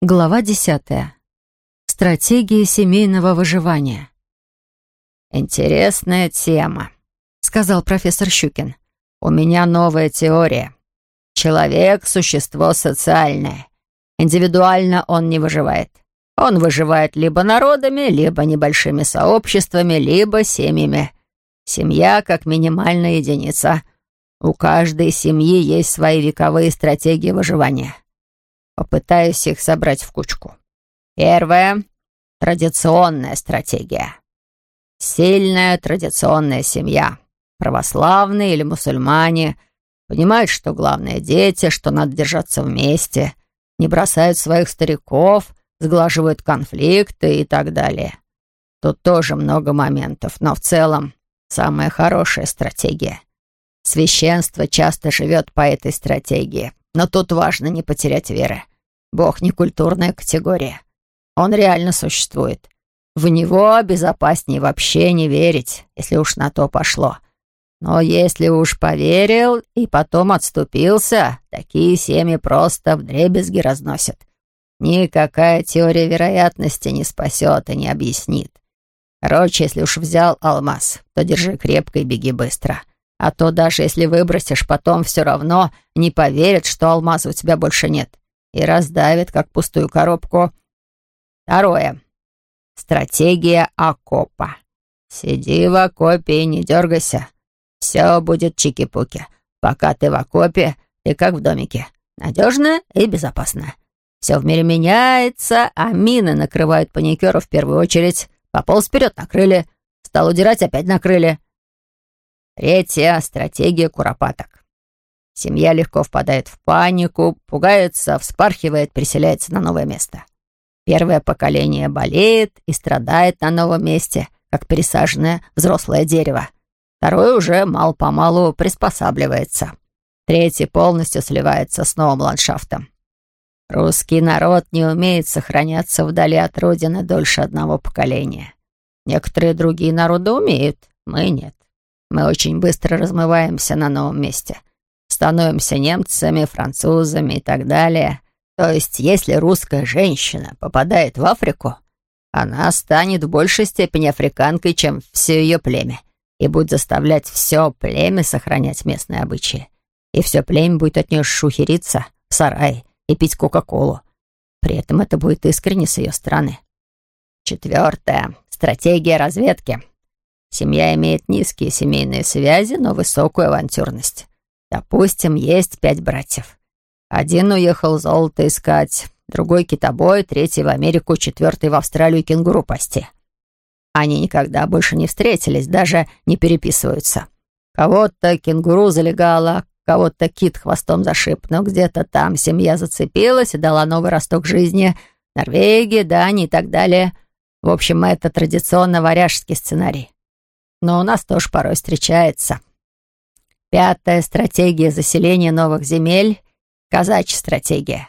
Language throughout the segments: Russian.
Глава десятая. Стратегии семейного выживания. «Интересная тема», — сказал профессор Щукин. «У меня новая теория. Человек — существо социальное. Индивидуально он не выживает. Он выживает либо народами, либо небольшими сообществами, либо семьями. Семья как минимальная единица. У каждой семьи есть свои вековые стратегии выживания. Попытаюсь их собрать в кучку. Первая — традиционная стратегия. Сильная традиционная семья. Православные или мусульмане понимают, что главное — дети, что надо держаться вместе, не бросают своих стариков, сглаживают конфликты и так далее. Тут тоже много моментов, но в целом самая хорошая стратегия. Священство часто живет по этой стратегии, но тут важно не потерять веры. Бог не культурная категория. Он реально существует. В него безопаснее вообще не верить, если уж на то пошло. Но если уж поверил и потом отступился, такие семьи просто вдребезги разносят. Никакая теория вероятности не спасет и не объяснит. Короче, если уж взял алмаз, то держи крепко и беги быстро. А то даже если выбросишь, потом все равно не поверят, что алмаза у тебя больше нет и раздавит, как пустую коробку. Второе. Стратегия окопа. Сиди в окопе и не дергайся. Все будет чики-пуки. Пока ты в окопе, ты как в домике. Надежно и безопасно. Все в мире меняется, а мины накрывают паникеров в первую очередь. Пополз вперед накрыли. Стал удирать, опять накрыли. Третья стратегия куропаток. Семья легко впадает в панику, пугается, вспархивает, переселяется на новое место. Первое поколение болеет и страдает на новом месте, как пересаженное взрослое дерево. Второе уже мало-помалу приспосабливается. Третье полностью сливается с новым ландшафтом. Русский народ не умеет сохраняться вдали от родины дольше одного поколения. Некоторые другие народы умеют, мы нет. Мы очень быстро размываемся на новом месте становимся немцами, французами и так далее. То есть, если русская женщина попадает в Африку, она станет в большей степени африканкой, чем все ее племя, и будет заставлять все племя сохранять местные обычаи. И все племя будет от нее шухериться в сарае и пить Кока-Колу. При этом это будет искренне с ее стороны. Четвертое. Стратегия разведки. Семья имеет низкие семейные связи, но высокую авантюрность. Допустим, есть пять братьев. Один уехал золото искать, другой китобой, третий в Америку, четвертый в Австралию кенгуру пасти. Они никогда больше не встретились, даже не переписываются. Кого-то кенгуру залегала, кого-то кит хвостом зашиб, но где-то там семья зацепилась и дала новый росток жизни. Норвегия, Дания и так далее. В общем, это традиционно варяжский сценарий. Но у нас тоже порой встречается. Пятая стратегия заселения новых земель — казачья стратегия.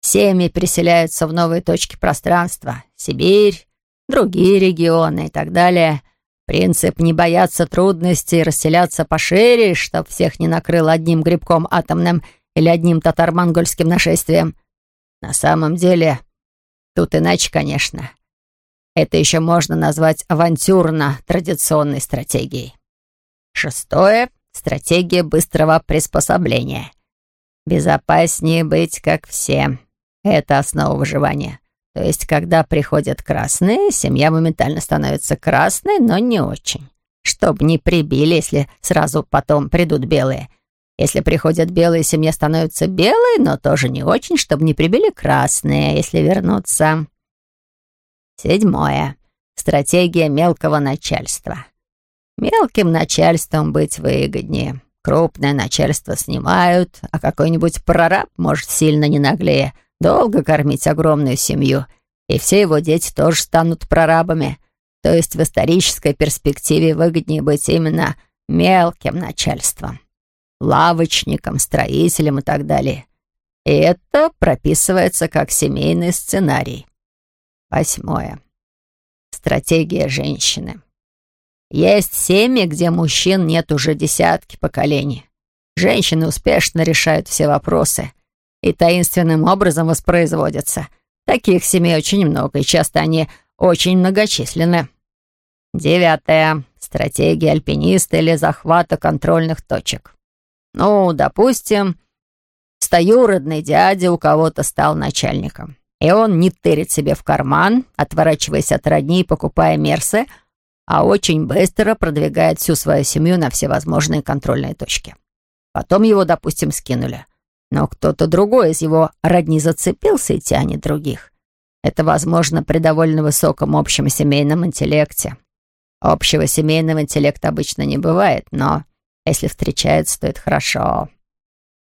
Семьи переселяются в новые точки пространства — Сибирь, другие регионы и так далее. Принцип не бояться трудностей, расселяться пошире, чтоб всех не накрыло одним грибком атомным или одним татар-монгольским нашествием. На самом деле, тут иначе, конечно. Это еще можно назвать авантюрно-традиционной стратегией. Шестое — Стратегия быстрого приспособления. Безопаснее быть как все. Это основа выживания. То есть, когда приходят красные, семья моментально становится красной, но не очень. Чтоб не прибили, если сразу потом придут белые. Если приходят белые, семья становится белой, но тоже не очень, чтобы не прибили красные, если вернуться. Седьмое. Стратегия мелкого начальства. Мелким начальством быть выгоднее. Крупное начальство снимают, а какой-нибудь прораб может сильно не наглее долго кормить огромную семью, и все его дети тоже станут прорабами. То есть в исторической перспективе выгоднее быть именно мелким начальством, лавочником, строителем и так далее. И это прописывается как семейный сценарий. Восьмое. Стратегия женщины. Есть семьи, где мужчин нет уже десятки поколений. Женщины успешно решают все вопросы и таинственным образом воспроизводятся. Таких семей очень много, и часто они очень многочисленны. Девятое. Стратегия альпиниста или захвата контрольных точек. Ну, допустим, стоюродный дядя у кого-то стал начальником. И он не тырит себе в карман, отворачиваясь от родни и покупая мерсы, а очень быстро продвигает всю свою семью на всевозможные контрольные точки. Потом его, допустим, скинули. Но кто-то другой из его родни зацепился и тянет других. Это возможно при довольно высоком общем семейном интеллекте. Общего семейного интеллекта обычно не бывает, но если встречается, то это хорошо.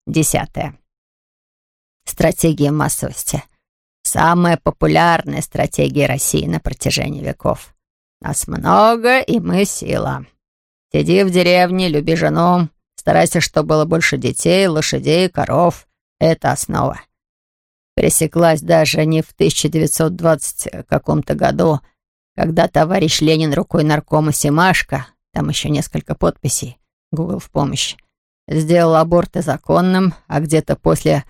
Десятое. Стратегия массовости. Самая популярная стратегия России на протяжении веков. Нас много, и мы сила. Сиди в деревне, люби жену, старайся, чтобы было больше детей, лошадей, коров. Это основа. Пересеклась даже не в 1920 каком-то году, когда товарищ Ленин рукой наркома Семашко, там еще несколько подписей, Google в помощь, сделал аборты законным, а где-то после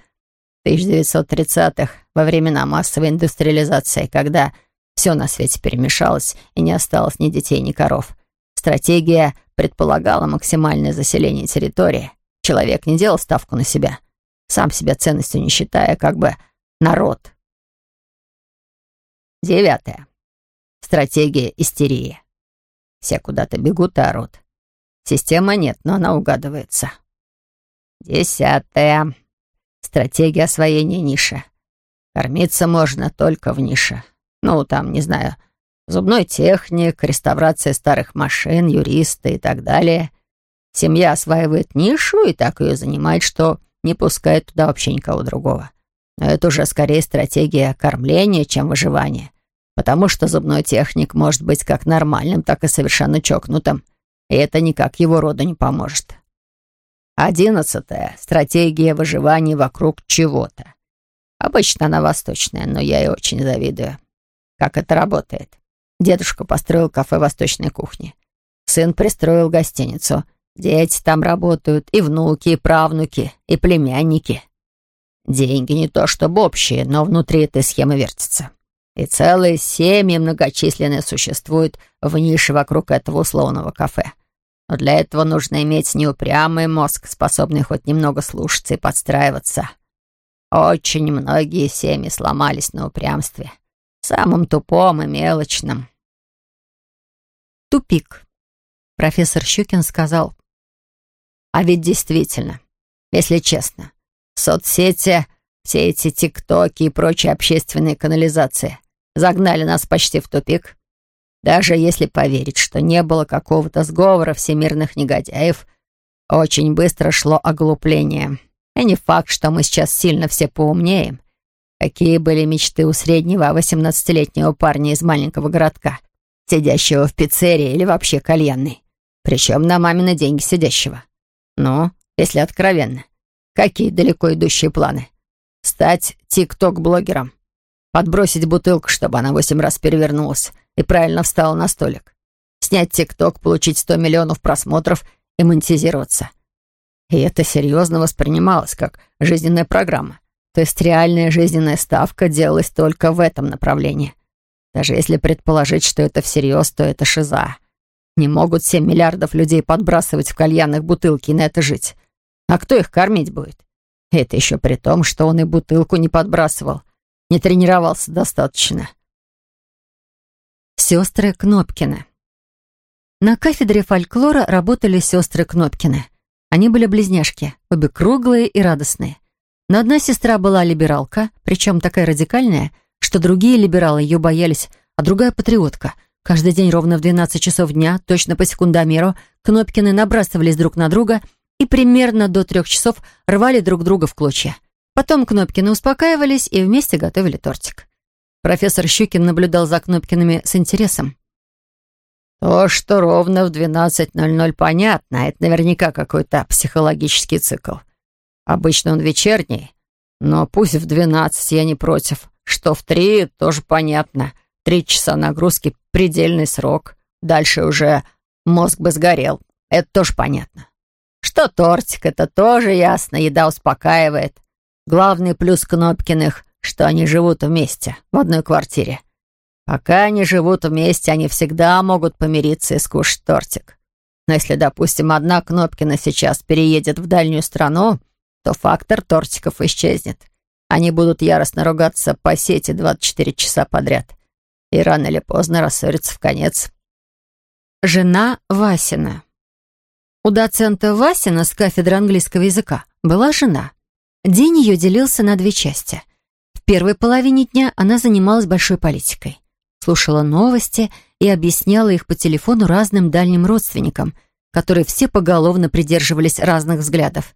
1930-х, во времена массовой индустриализации, когда все на свете перемешалось и не осталось ни детей, ни коров. Стратегия предполагала максимальное заселение территории. Человек не делал ставку на себя, сам себя ценностью не считая, как бы народ. Девятое. Стратегия истерии. Все куда-то бегут и орут. Системы нет, но она угадывается. Десятое. Стратегия освоения ниши. Кормиться можно только в нише. Ну, там, не знаю, зубной техник, реставрация старых машин, юристы и так далее. Семья осваивает нишу и так ее занимает, что не пускает туда вообще никого другого. Но это уже скорее стратегия кормления, чем выживания. Потому что зубной техник может быть как нормальным, так и совершенно чокнутым. И это никак его роду не поможет. Одиннадцатая. Стратегия выживания вокруг чего-то. Обычно она восточная, но я ей очень завидую. Как это работает? Дедушка построил кафе восточной кухни. Сын пристроил гостиницу. Дети там работают, и внуки, и правнуки, и племянники. Деньги не то чтобы общие, но внутри этой схемы вертятся. И целые семьи многочисленные существуют в нише вокруг этого условного кафе. Но для этого нужно иметь неупрямый мозг, способный хоть немного слушаться и подстраиваться. Очень многие семьи сломались на упрямстве. Самым тупом и мелочным. Тупик. Профессор Щукин сказал. А ведь действительно, если честно, соцсети, все эти тиктоки и прочие общественные канализации загнали нас почти в тупик. Даже если поверить, что не было какого-то сговора всемирных негодяев, очень быстро шло оглупление. И не факт, что мы сейчас сильно все поумнеем. Какие были мечты у среднего 18-летнего парня из маленького городка, сидящего в пиццерии или вообще кальянной. Причем на мамины деньги сидящего. Ну, если откровенно, какие далеко идущие планы? Стать тик-ток-блогером? Подбросить бутылку, чтобы она восемь раз перевернулась и правильно встала на столик? Снять тик-ток, получить 100 миллионов просмотров и монетизироваться? И это серьезно воспринималось как жизненная программа. То есть реальная жизненная ставка делалась только в этом направлении. Даже если предположить, что это всерьез, то это шиза. Не могут 7 миллиардов людей подбрасывать в кальянных бутылки и на это жить. А кто их кормить будет? Это еще при том, что он и бутылку не подбрасывал. Не тренировался достаточно. Сестры Кнопкины. На кафедре фольклора работали сестры Кнопкины. Они были близняшки, обе круглые и радостные. Но одна сестра была либералка, причем такая радикальная, что другие либералы ее боялись, а другая патриотка. Каждый день ровно в 12 часов дня, точно по секундомеру, Кнопкины набрасывались друг на друга и примерно до трех часов рвали друг друга в клочья. Потом Кнопкины успокаивались и вместе готовили тортик. Профессор Щукин наблюдал за Кнопкиными с интересом. То, что ровно в 12.00 понятно, это наверняка какой-то психологический цикл. Обычно он вечерний, но пусть в 12 я не против. Что в 3, тоже понятно. Три часа нагрузки — предельный срок. Дальше уже мозг бы сгорел. Это тоже понятно. Что тортик, это тоже ясно, еда успокаивает. Главный плюс Кнопкиных что они живут вместе, в одной квартире. Пока они живут вместе, они всегда могут помириться и скушать тортик. Но если, допустим, одна Кнопкина сейчас переедет в дальнюю страну, то фактор тортиков исчезнет. Они будут яростно ругаться по сети 24 часа подряд. И рано или поздно рассорятся в конец. Жена Васина. У доцента Васина с кафедры английского языка была жена. День ее делился на две части. Первой половине дня она занималась большой политикой. Слушала новости и объясняла их по телефону разным дальним родственникам, которые все поголовно придерживались разных взглядов.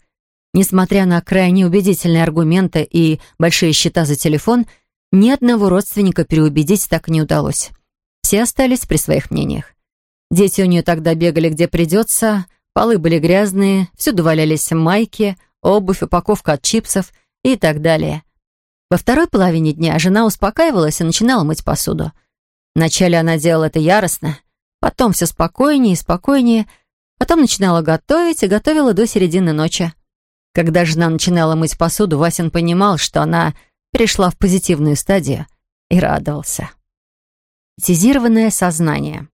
Несмотря на крайне убедительные аргументы и большие счета за телефон, ни одного родственника переубедить так не удалось. Все остались при своих мнениях. Дети у нее тогда бегали где придется, полы были грязные, всюду валялись майки, обувь, упаковка от чипсов и так далее. Во второй половине дня жена успокаивалась и начинала мыть посуду. Вначале она делала это яростно, потом все спокойнее и спокойнее, потом начинала готовить и готовила до середины ночи. Когда жена начинала мыть посуду, Васин понимал, что она перешла в позитивную стадию и радовался. Тизированное сознание.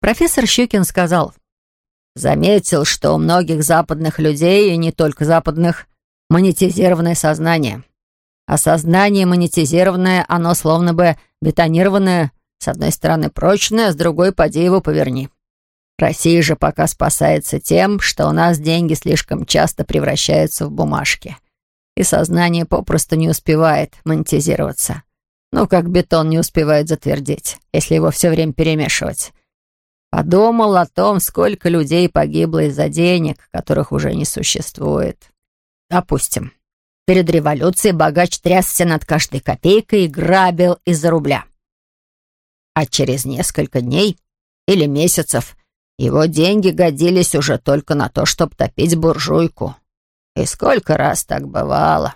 Профессор Щукин сказал, «Заметил, что у многих западных людей, и не только западных, монетизированное сознание. А сознание монетизированное, оно словно бы бетонированное, с одной стороны прочное, с другой поди его поверни. Россия же пока спасается тем, что у нас деньги слишком часто превращаются в бумажки, и сознание попросту не успевает монетизироваться. Ну, как бетон не успевает затвердеть, если его все время перемешивать. Подумал о том, сколько людей погибло из-за денег, которых уже не существует. Допустим, перед революцией богач трясся над каждой копейкой и грабил из-за рубля. А через несколько дней или месяцев его деньги годились уже только на то, чтобы топить буржуйку. И сколько раз так бывало.